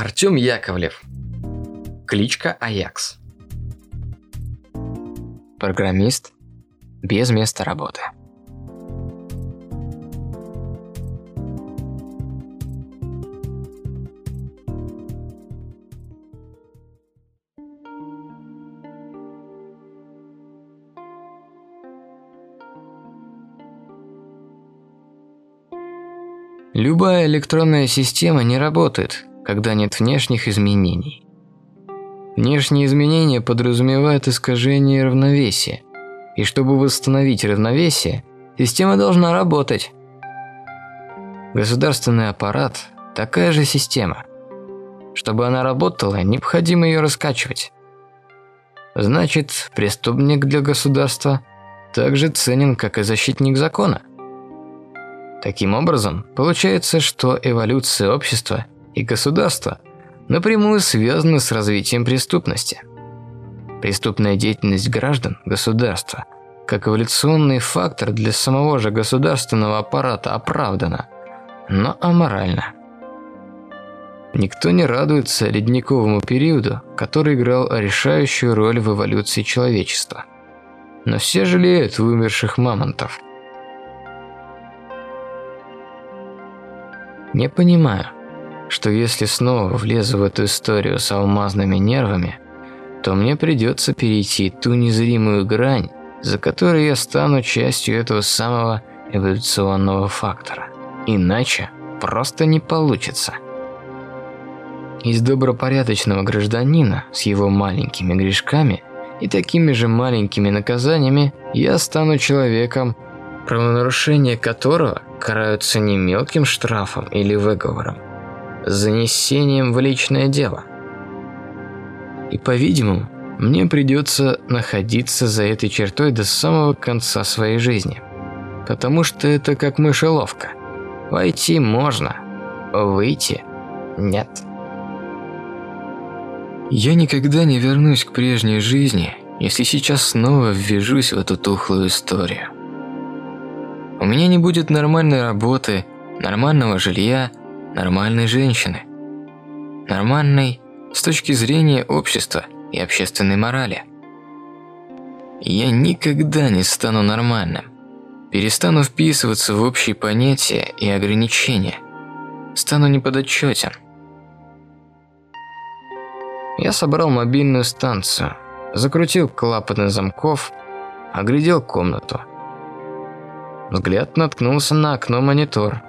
Артем Яковлев. Кличка Аякс. Программист без места работы. Любая электронная система не работает, когда нет внешних изменений. Внешние изменения подразумевают искажение равновесия, и чтобы восстановить равновесие, система должна работать. Государственный аппарат – такая же система. Чтобы она работала, необходимо ее раскачивать. Значит, преступник для государства также ценен, как и защитник закона. Таким образом, получается, что эволюция общества и государства напрямую связаны с развитием преступности. Преступная деятельность граждан государства как эволюционный фактор для самого же государственного аппарата оправдана, но аморальна. Никто не радуется ледниковому периоду, который играл решающую роль в эволюции человечества. Но все жалеют вымерших мамонтов – Не понимаю, что если снова влезу в эту историю с алмазными нервами, то мне придется перейти ту незримую грань, за которой я стану частью этого самого эволюционного фактора. Иначе просто не получится. Из добропорядочного гражданина с его маленькими грешками и такими же маленькими наказаниями я стану человеком, правонарушение которого караются не мелким штрафом или выговором, занесением в личное дело. И, по-видимому, мне придется находиться за этой чертой до самого конца своей жизни. Потому что это как мышеловка. Войти можно, выйти нет. Я никогда не вернусь к прежней жизни, если сейчас снова ввяжусь в эту тухлую историю. У меня не будет нормальной работы, нормального жилья, нормальной женщины. Нормальной с точки зрения общества и общественной морали. Я никогда не стану нормальным. Перестану вписываться в общие понятия и ограничения. Стану неподотчетен. Я собрал мобильную станцию, закрутил клапаны замков, оглядел комнату – Взгляд наткнулся на окно монитор.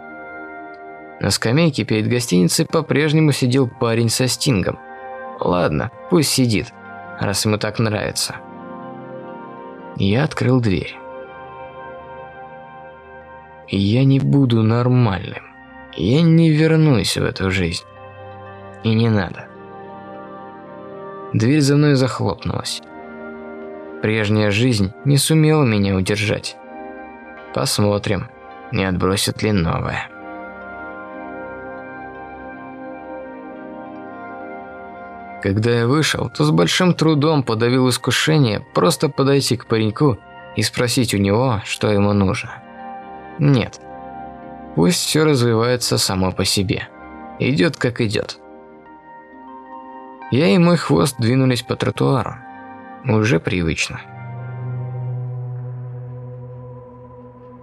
На скамейке перед гостиницей по-прежнему сидел парень со стингом. Ладно, пусть сидит, раз ему так нравится. Я открыл дверь. Я не буду нормальным. Я не вернусь в эту жизнь. И не надо. Дверь за мной захлопнулась. Прежняя жизнь не сумела меня удержать. Посмотрим, не отбросит ли новое. Когда я вышел, то с большим трудом подавил искушение просто подойти к пареньку и спросить у него, что ему нужно. Нет. Пусть все развивается само по себе. Идет как идет. Я и мой хвост двинулись по тротуару. Уже привычно.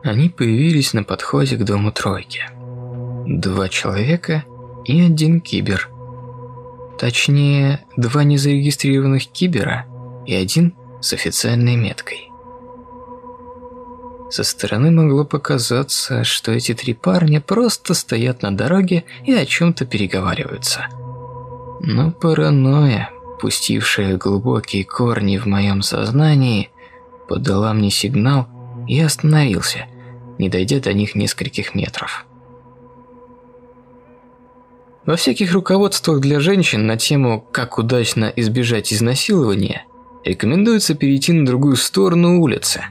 Они появились на подходе к дому тройки. Два человека и один кибер. Точнее, два незарегистрированных кибера и один с официальной меткой. Со стороны могло показаться, что эти три парня просто стоят на дороге и о чем-то переговариваются. Но паранойя, пустившая глубокие корни в моем сознании, подала мне сигнал и остановился – не дойдя до них нескольких метров. Во всяких руководствах для женщин на тему «Как удачно избежать изнасилования» рекомендуется перейти на другую сторону улицы.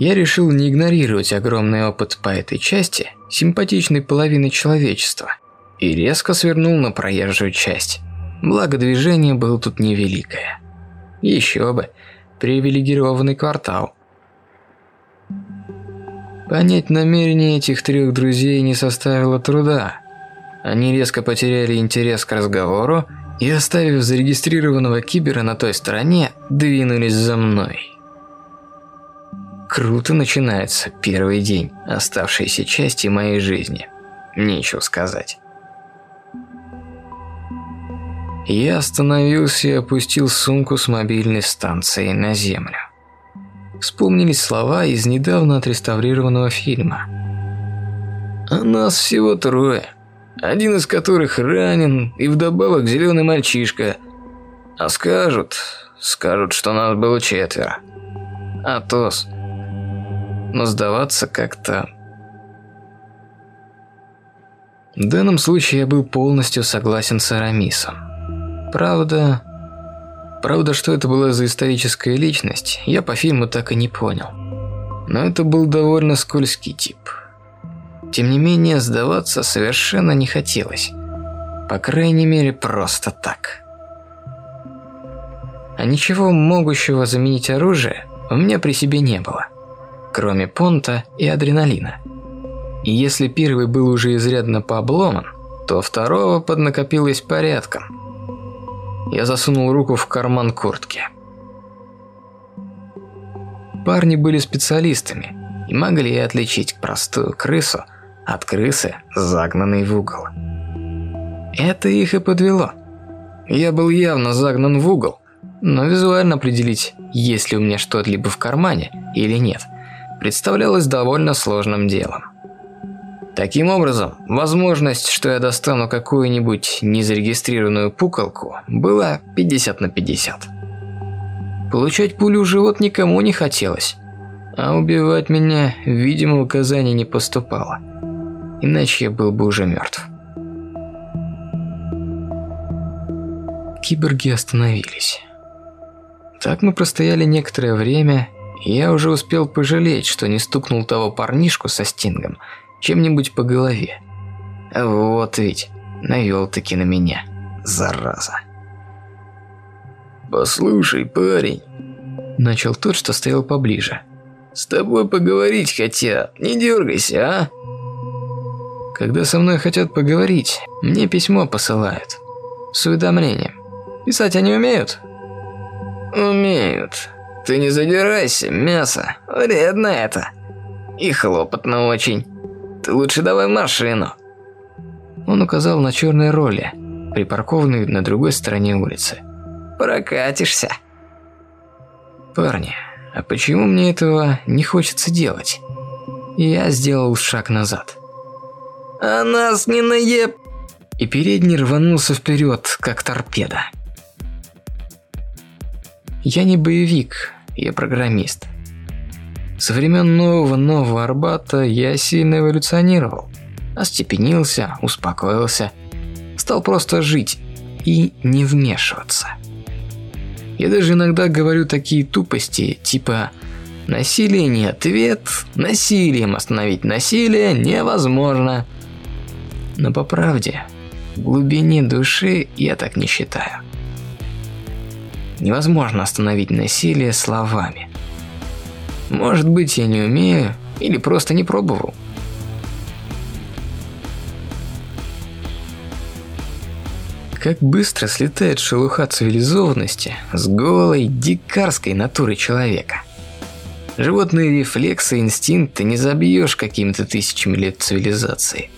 Я решил не игнорировать огромный опыт по этой части симпатичной половины человечества и резко свернул на проезжую часть. Благо движение было тут невеликое. Еще бы, привилегированный квартал – Понять намерения этих трех друзей не составило труда. Они резко потеряли интерес к разговору и, оставив зарегистрированного кибера на той стороне, двинулись за мной. Круто начинается первый день оставшейся части моей жизни. Нечего сказать. Я остановился и опустил сумку с мобильной станцией на землю. Вспомнились слова из недавно отреставрированного фильма. «А нас всего трое, один из которых ранен и вдобавок зеленый мальчишка. А скажут, скажут, что нас было четверо. Атос. Но сдаваться как-то в данном случае я был полностью согласен с Арамисом. Правда, правда, что это была за историческая личность, я по фильму так и не понял. Но это был довольно скользкий тип. Тем не менее, сдаваться совершенно не хотелось. По крайней мере, просто так. А ничего могущего заменить оружие у меня при себе не было, кроме понта и адреналина. И если первый был уже изрядно пообломан, то второго поднакопилось порядком – я засунул руку в карман куртки. Парни были специалистами и могли отличить простую крысу от крысы, загнанной в угол. Это их и подвело. Я был явно загнан в угол, но визуально определить, есть ли у меня что-либо в кармане или нет, представлялось довольно сложным делом. Таким образом, возможность, что я достану какую-нибудь незарегистрированную пукалку, была 50 на 50. Получать пулю в живот никому не хотелось, а убивать меня, видимо, указаний не поступало. Иначе я был бы уже мертв. Киборги остановились. Так мы простояли некоторое время, и я уже успел пожалеть, что не стукнул того парнишку со стингом – чем-нибудь по голове. Вот ведь, навел-таки на меня, зараза. «Послушай, парень», – начал тот, что стоял поближе. «С тобой поговорить хотят, не дергайся, а?» Когда со мной хотят поговорить, мне письмо посылают. С уведомлением. Писать они умеют? Умеют. Ты не задирайся, мясо. Вредно это. И хлопотно очень. Ты лучше давай машину. Он указал на черные роли, припаркованные на другой стороне улицы. Прокатишься. Парни, а почему мне этого не хочется делать? Я сделал шаг назад. А нас не наеб... И передний рванулся вперед, как торпеда. Я не боевик, я программист. Со времен нового Нового Арбата я сильно эволюционировал. Остепенился, успокоился, стал просто жить и не вмешиваться. Я даже иногда говорю такие тупости, типа «насилие не ответ, насилием остановить насилие невозможно». Но по правде, в глубине души я так не считаю. Невозможно остановить насилие словами. Может быть, я не умею или просто не пробовал. Как быстро слетает шелуха цивилизованности с голой, дикарской натурой человека. Животные рефлексы инстинкты не забьешь какими-то тысячами лет цивилизации.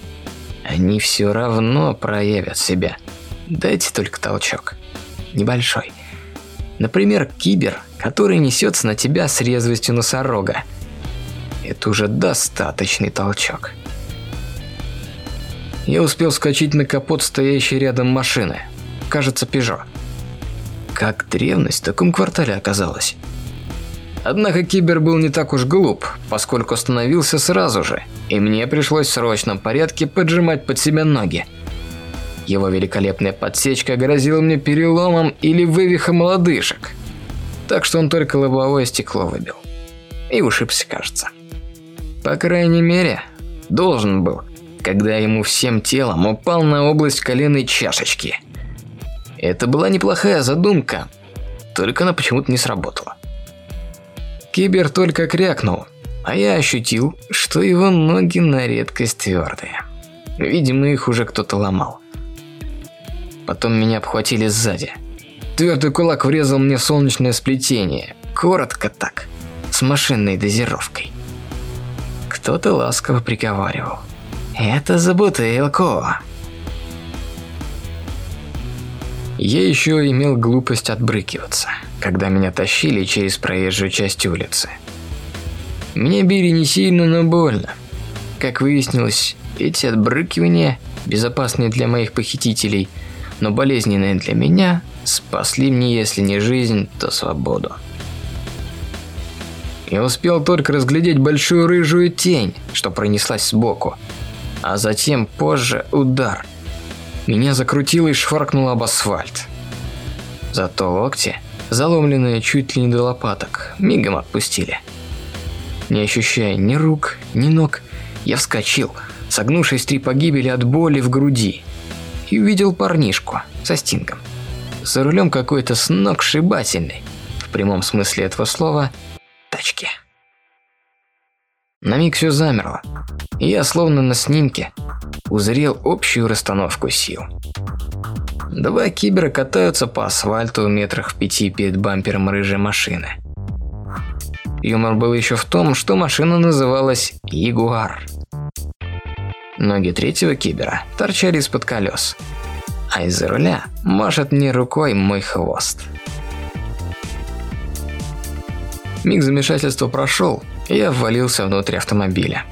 Они все равно проявят себя. Дайте только толчок. Небольшой. Например, кибер, который несется на тебя с резвостью носорога. Это уже достаточный толчок. Я успел скачать на капот стоящей рядом машины. Кажется, Пежо. Как древность в таком квартале оказалась. Однако Кибер был не так уж глуп, поскольку остановился сразу же, и мне пришлось в срочном порядке поджимать под себя ноги. Его великолепная подсечка грозила мне переломом или вывихом лодыжек так что он только лобовое стекло выбил. И ушибся, кажется. По крайней мере, должен был, когда ему всем телом упал на область коленной чашечки. Это была неплохая задумка, только она почему-то не сработала. Кибер только крякнул, а я ощутил, что его ноги на редкость твердые. Видимо, их уже кто-то ломал. Потом меня обхватили сзади. Твердый кулак врезал мне солнечное сплетение. Коротко так, с машинной дозировкой. Кто-то ласково приговаривал. «Это за бутылку!» Я еще имел глупость отбрыкиваться, когда меня тащили через проезжую часть улицы. Мне били не сильно, но больно. Как выяснилось, эти отбрыкивания, безопасные для моих похитителей, но болезненные для меня, спасли мне, если не жизнь, то свободу. Я успел только разглядеть большую рыжую тень, что пронеслась сбоку, а затем позже удар – меня закрутило и шваркнуло об асфальт. Зато локти, заломленные чуть ли не до лопаток, мигом отпустили. Не ощущая ни рук, ни ног, я вскочил, согнувшись три погибели от боли в груди, и увидел парнишку со стингом. За рулем какой-то сногсшибательный, в прямом смысле этого слова. На миг все замерло, и я, словно на снимке, узрел общую расстановку сил. Два кибера катаются по асфальту метрах в пяти перед бампером рыжей машины. Юмор был еще в том, что машина называлась «Ягуар». Ноги третьего кибера торчали из-под колес, а из-за руля машет мне рукой мой хвост. Миг замешательства прошел, и ввалился внутрь автомобиля.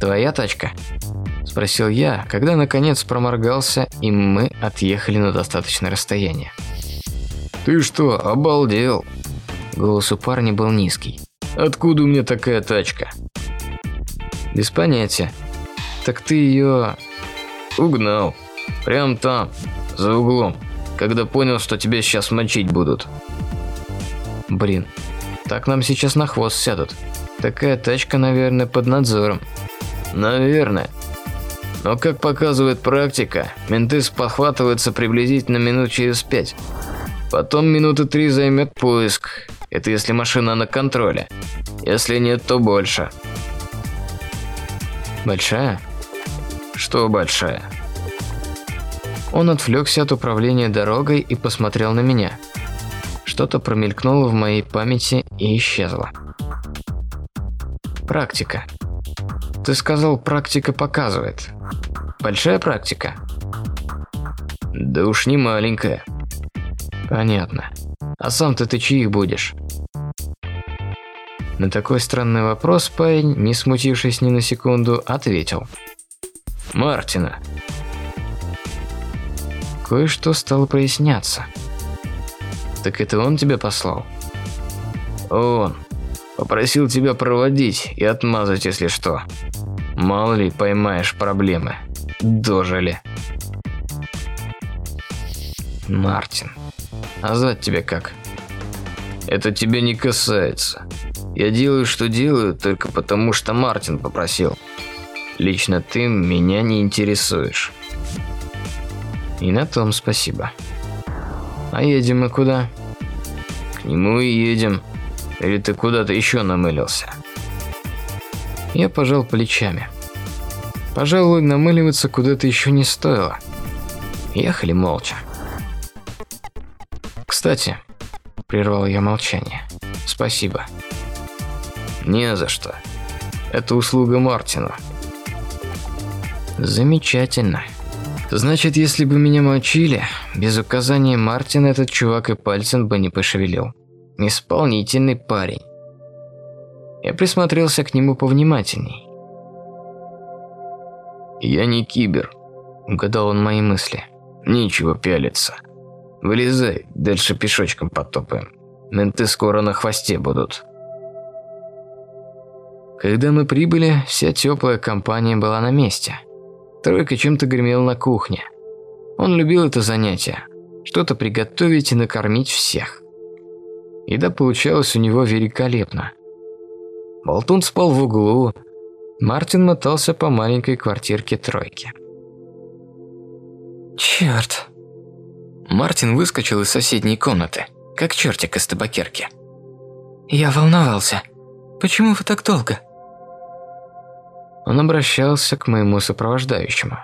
«Твоя тачка?» – спросил я, когда наконец проморгался, и мы отъехали на достаточное расстояние. «Ты что, обалдел?» Голос у парня был низкий. «Откуда у меня такая тачка?» «Без понятия. Так ты ее...» «Угнал. Прям там, за углом, когда понял, что тебя сейчас мочить будут». «Блин, так нам сейчас на хвост сядут. Такая тачка, наверное, под надзором». Наверное. Но как показывает практика, менты спохватываются приблизительно минут через пять. Потом минуты три займет поиск. Это если машина на контроле. Если нет, то больше. Большая? Что большая? Он отвлекся от управления дорогой и посмотрел на меня. Что-то промелькнуло в моей памяти и исчезло. Практика. Ты сказал, практика показывает. Большая практика? Да уж не маленькая. Понятно. А сам-то ты чьих будешь? На такой странный вопрос парень, не смутившись ни на секунду, ответил. Мартина. Кое-что стало проясняться. Так это он тебя послал? Он. Попросил тебя проводить и отмазать, если что. Мало ли, поймаешь проблемы. Дожили. Мартин. А звать тебя как? Это тебя не касается. Я делаю, что делаю, только потому, что Мартин попросил. Лично ты меня не интересуешь. И на том спасибо. А едем мы куда? К нему и едем. Или ты куда-то еще намылился? Я пожал плечами. Пожалуй, намыливаться куда-то еще не стоило. Ехали молча. Кстати, прервал я молчание. Спасибо. Не за что. Это услуга Мартина. Замечательно. Значит, если бы меня мочили, без указания Мартина этот чувак и пальцем бы не пошевелил. Исполнительный парень. Я присмотрелся к нему повнимательней. «Я не кибер», – угадал он мои мысли. «Нечего пялиться. Вылезай, дальше пешочком потопаем. Менты скоро на хвосте будут». Когда мы прибыли, вся теплая компания была на месте. Тройка чем-то гремел на кухне. Он любил это занятие – что-то приготовить и накормить всех. Еда получалась у него великолепно. Болтун спал в углу. Мартин мотался по маленькой квартирке тройки. Черт! Мартин выскочил из соседней комнаты, как чертик из табакерки. «Я волновался. Почему вы так долго?» Он обращался к моему сопровождающему.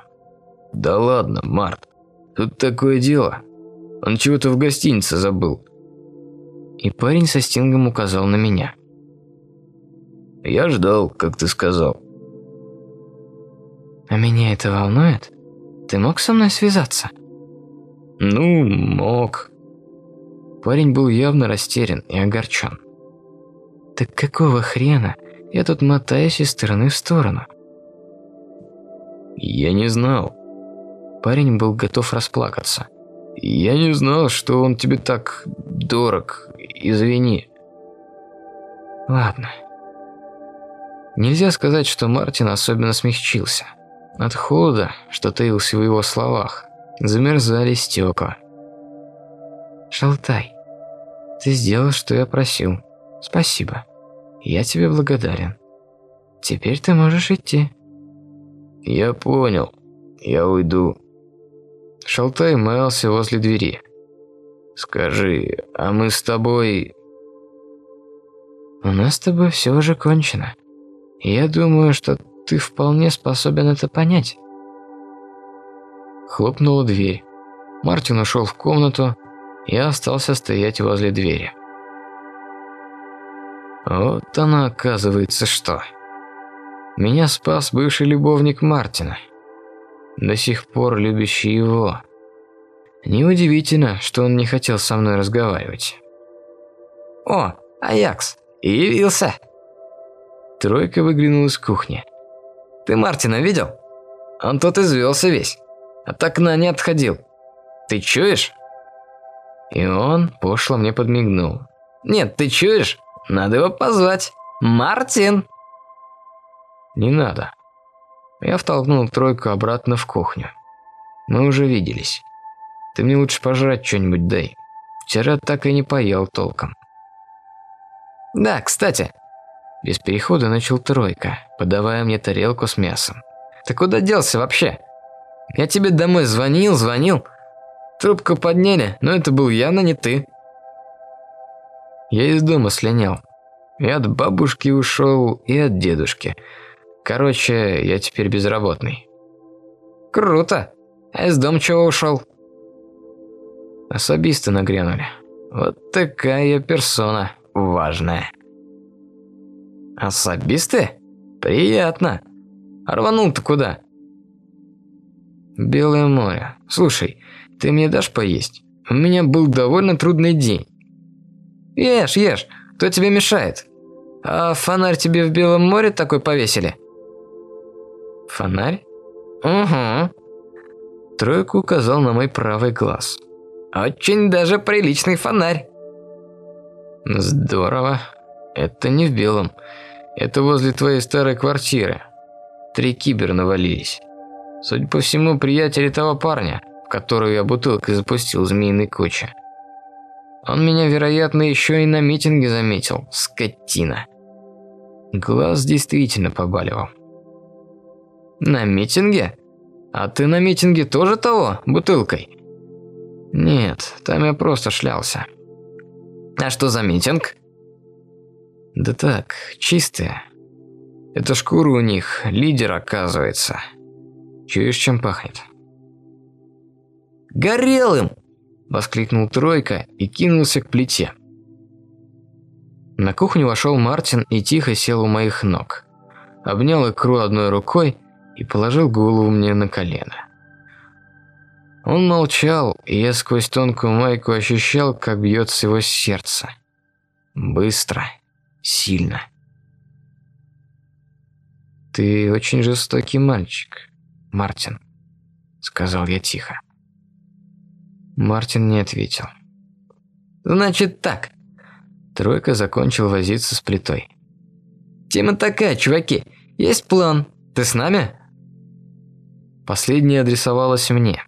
«Да ладно, Март, тут такое дело. Он чего-то в гостинице забыл». И парень со стингом указал на меня. «Я ждал, как ты сказал». «А меня это волнует? Ты мог со мной связаться?» «Ну, мог». Парень был явно растерян и огорчен. «Так какого хрена я тут мотаюсь из стороны в сторону?» «Я не знал». Парень был готов расплакаться. «Я не знал, что он тебе так дорог. Извини». «Ладно». Нельзя сказать, что Мартин особенно смягчился. От холода, что таился в его словах, замерзали стекла. «Шалтай, ты сделал, что я просил. Спасибо. Я тебе благодарен. Теперь ты можешь идти». «Я понял. Я уйду». Шалтай маялся возле двери. «Скажи, а мы с тобой...» «У нас с тобой все уже кончено. Я думаю, что ты вполне способен это понять». Хлопнула дверь. Мартин ушел в комнату, я остался стоять возле двери. Вот она, оказывается, что. Меня спас бывший любовник Мартина, до сих пор любящий его. Неудивительно, что он не хотел со мной разговаривать. «О, Аякс, явился!» Тройка выглянула из кухни. «Ты Мартина видел? Он тут извелся весь, от окна не отходил. Ты чуешь?» И он пошло мне подмигнул. «Нет, ты чуешь? Надо его позвать. Мартин!» «Не надо». Я втолкнул тройку обратно в кухню. Мы уже виделись. Ты мне лучше пожрать что-нибудь дай. Вчера так и не поел толком. Да, кстати. Без перехода начал тройка, подавая мне тарелку с мясом. Ты куда делся вообще? Я тебе домой звонил, звонил. Трубку подняли, но это был явно не ты. Я из дома слинял. И от бабушки ушел, и от дедушки. Короче, я теперь безработный. Круто. А из дома чего ушел? Особисты нагрянули. Вот такая персона важная. Особисты? Приятно. Рванул-то куда? Белое море. Слушай, ты мне дашь поесть? У меня был довольно трудный день. Ешь, ешь. Кто тебе мешает? А фонарь тебе в Белом море такой повесили? Фонарь? Угу. Тройку указал на мой правый глаз. Очень даже приличный фонарь. Здорово. Это не в белом. Это возле твоей старой квартиры. Три кибер навалились. Судя по всему, приятели того парня, в которую я бутылкой запустил змеиный куча. Он меня, вероятно, еще и на митинге заметил, скотина. Глаз действительно побаливал. На митинге? А ты на митинге тоже того, бутылкой? Нет, там я просто шлялся. А что за митинг? Да так, чистая. Это шкура у них, лидер оказывается. Чуешь, чем пахнет? Горелым! Воскликнул Тройка и кинулся к плите. На кухню вошел Мартин и тихо сел у моих ног. Обнял икру одной рукой и положил голову мне на колено. Он молчал, и я сквозь тонкую майку ощущал, как бьется его сердце. Быстро, сильно. «Ты очень жестокий мальчик, Мартин», — сказал я тихо. Мартин не ответил. «Значит так». Тройка закончил возиться с плитой. «Тема такая, чуваки. Есть план. Ты с нами?» Последняя адресовалась мне.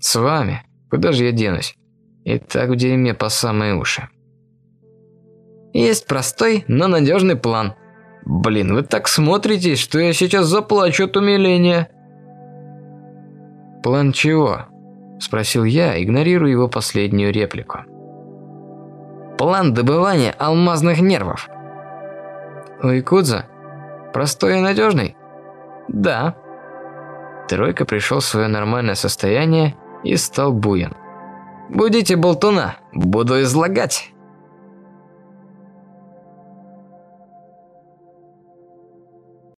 «С вами? Куда же я денусь? И так в дерьме по самые уши». «Есть простой, но надежный план. Блин, вы так смотритесь, что я сейчас заплачу от умиления». «План чего?» – спросил я, игнорируя его последнюю реплику. «План добывания алмазных нервов». «У Якудза?» Простой и надежный? Да. Тройка пришел в свое нормальное состояние и стал буен. Будите болтуна, буду излагать.